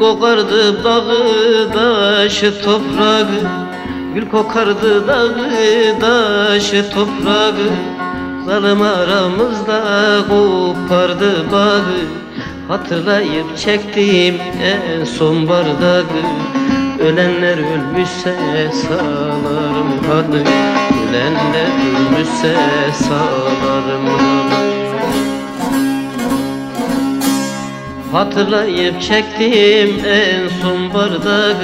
Kokardı dağı taşı toprağı Gül kokardı dağı taşı toprağı Zalim aramızda kopardı bağı. Hatırlayıp çektim en son bardağı. Ölenler ölmüşse sağlarım hanı Ölenler ölmüşse sağlarım hanı Hatırlayıp çektim en son bardağı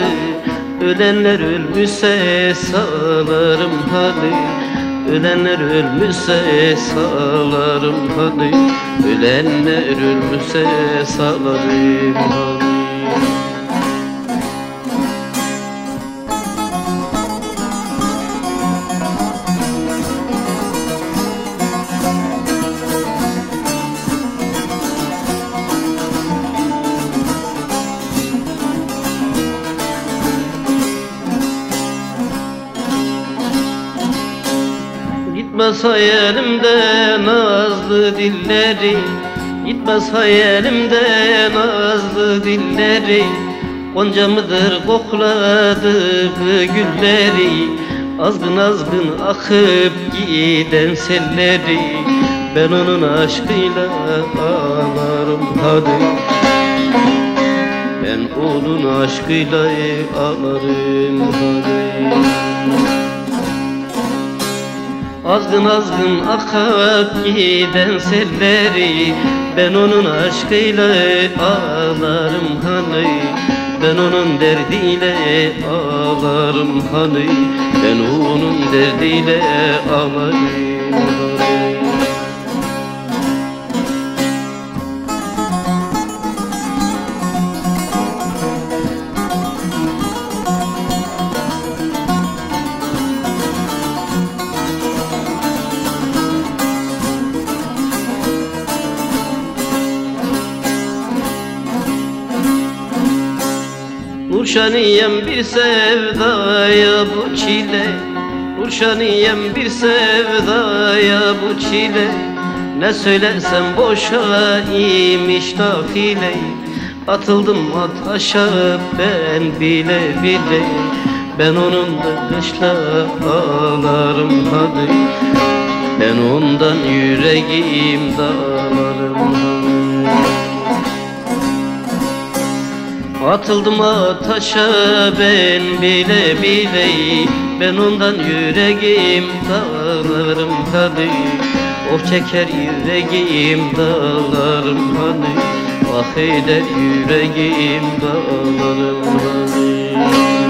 Ölenler ölmüşse sağlarım hadi. Ölenler ölmüşse sağlarım hadi. Ölenler ölmüşse sağlarım hadi Gitmez hayalimde nazlı dilleri Gitmez hayalimde nazlı dilleri. Gonca mıdır kokladığı gülleri Azgın azgın akıp giden selleri. Ben onun aşkıyla ağlarım hadi. Ben onun aşkıyla ağlarım hadi Azgın azgın akıp giden selleri. Ben onun aşkıyla ağlarım hani. Ben onun derdiyle ağlarım hani. Ben onun derdiyle ağlarım hani Nurşaniyem bir sevdaya bu çile. Nurşaniyem bir sevdaya bu çile. Ne söylesem boşa imiş nafile Atıldım ataşa ben bile bile. Ben onunla kışla ağlarım hadi. Ben ondan yüreğim dağlarım hadi Atıldım ataşa ben bile bile Ben ondan yüreğim dağlarım hadi Oh çeker yüreğim dağlarım hadi Ah eder yüreğim dağlarım hadi